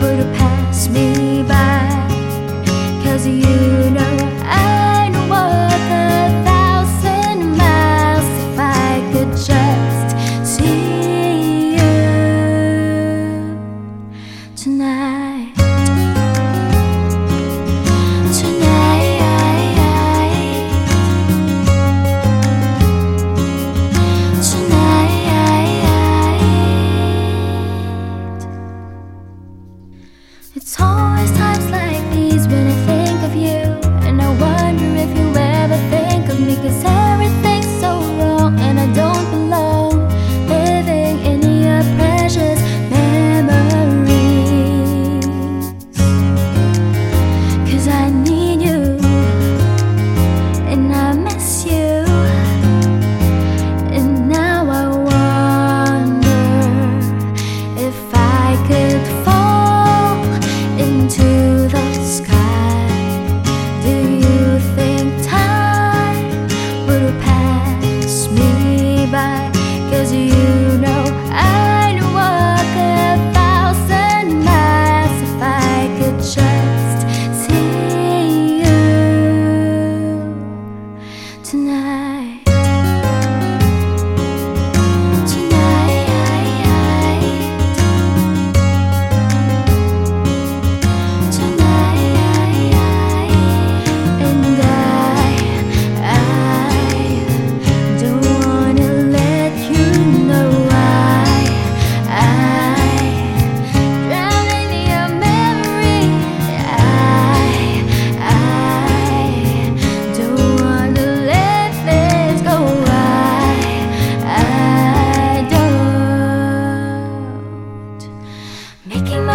but a rocket fire. making